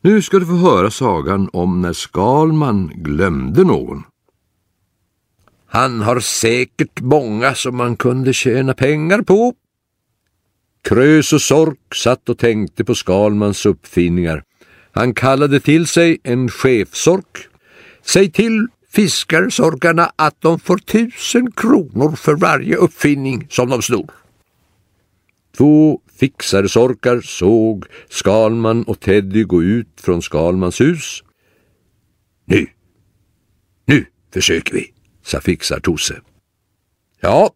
Nu ska du få höra sagan om när Skalman glömde någon. Han har säkert många som man kunde tjäna pengar på. Krös och Sork satt och tänkte på Skalmans uppfinningar. Han kallade till sig en chefsork. Säg till fiskarsorkarna att de får tusen kronor för varje uppfinning som de snor. Två fixarsorkar såg Skalman och Teddy gå ut från Skalmans hus. Nu, nu försöker vi, sa fixar-Tosse. Ja,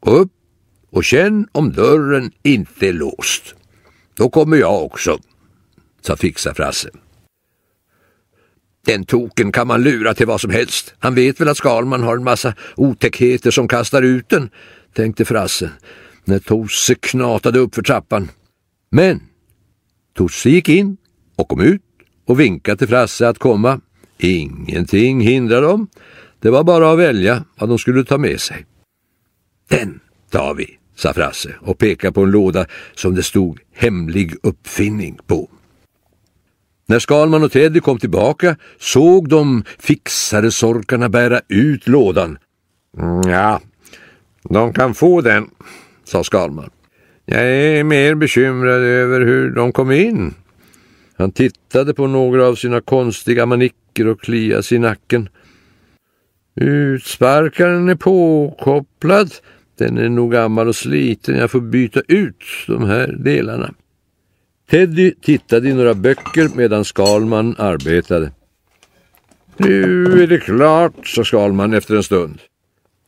gå upp och känn om dörren inte är låst. Då kommer jag också, sa fixar-Frasse. Den token kan man lura till vad som helst. Han vet väl att Skalman har en massa otäckheter som kastar ut den, tänkte Frasse när Tosse knatade upp för trappan. Men Tosse gick in och kom ut och vinkade till Frasse att komma. Ingenting hindrade dem. Det var bara att välja vad de skulle ta med sig. Den tar vi, sa Frasse och pekade på en låda som det stod hemlig uppfinning på. När Skalman och Teddy kom tillbaka såg de fixare sorkarna bära ut lådan. Mm, ja, de kan få den, sa Skalman. Jag är mer bekymrad över hur de kom in. Han tittade på några av sina konstiga manicker och kliade sig i nacken. Utsparkaren är påkopplad. Den är nog gammal och sliten. Jag får byta ut de här delarna. Teddy tittade i några böcker medan Skalman arbetade. Nu är det klart, sa Skalman efter en stund.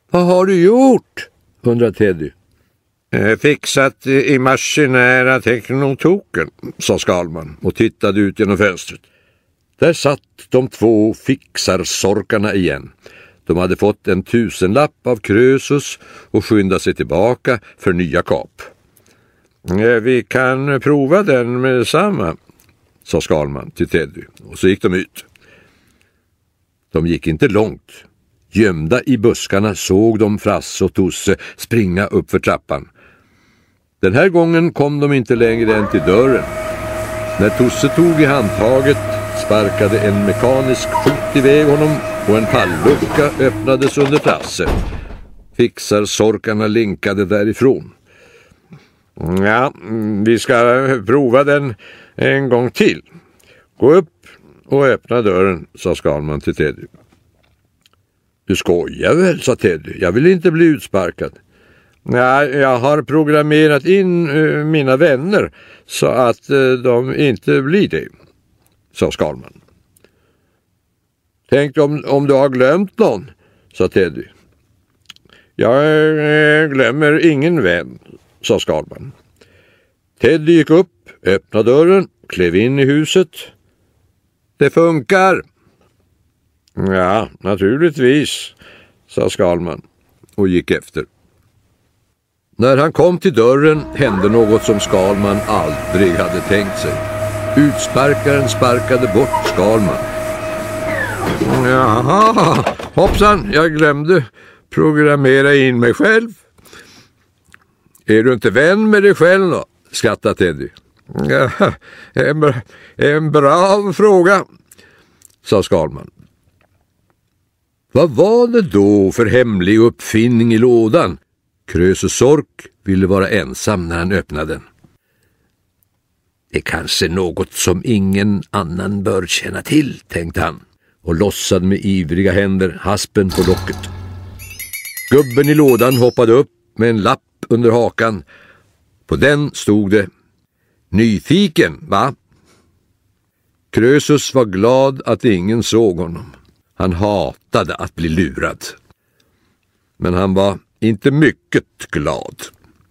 Vad har du gjort? undrade Teddy. Eh, fixat i maskinära teknotoken, sa Skalman och tittade ut genom fönstret. Där satt de två fixarsorkarna igen. De hade fått en tusenlapp av Krösus och skyndade sig tillbaka för nya kap. Eh, vi kan prova den med samma, sa Skalman till Teddy och så gick de ut. De gick inte långt. Gömda i buskarna såg de Frasse och Tosse springa upp för trappan. Den här gången kom de inte längre än till dörren. När Tosse tog i handtaget sparkade en mekanisk skjut iväg honom och en palllucka öppnades under Frasse. Fixarsorkarna linkade därifrån. Ja, vi ska prova den en gång till. Gå upp och öppna dörren, sa Skalman till Teddy. Du skojar väl, sa Teddy. Jag vill inte bli utsparkad. Nej, jag har programmerat in uh, mina vänner så att uh, de inte blir det, sa Skalman. Tänk om, om du har glömt någon, sa Teddy. Jag uh, glömmer ingen vän, sa Skalman. Teddy gick upp, öppnade dörren, klev in i huset. Det funkar! Ja, naturligtvis, sa Skalman och gick efter. När han kom till dörren hände något som Skalman aldrig hade tänkt sig. Utsparkaren sparkade bort Skalman. Jaha, hoppsan, jag glömde programmera in mig själv. Är du inte vän med dig själv då? skrattade Teddy. Ja, en, en bra fråga, sa Skalman. Vad var det då för hemlig uppfinning i lådan? Krösus Sork ville vara ensam när han öppnade den. Det är kanske något som ingen annan bör känna till, tänkte han och lossade med ivriga händer haspen på locket. Gubben i lådan hoppade upp med en lapp under hakan. På den stod det Nyfiken, va? Krösus var glad att ingen såg honom. Han hatade att bli lurad. Men han var inte mycket glad.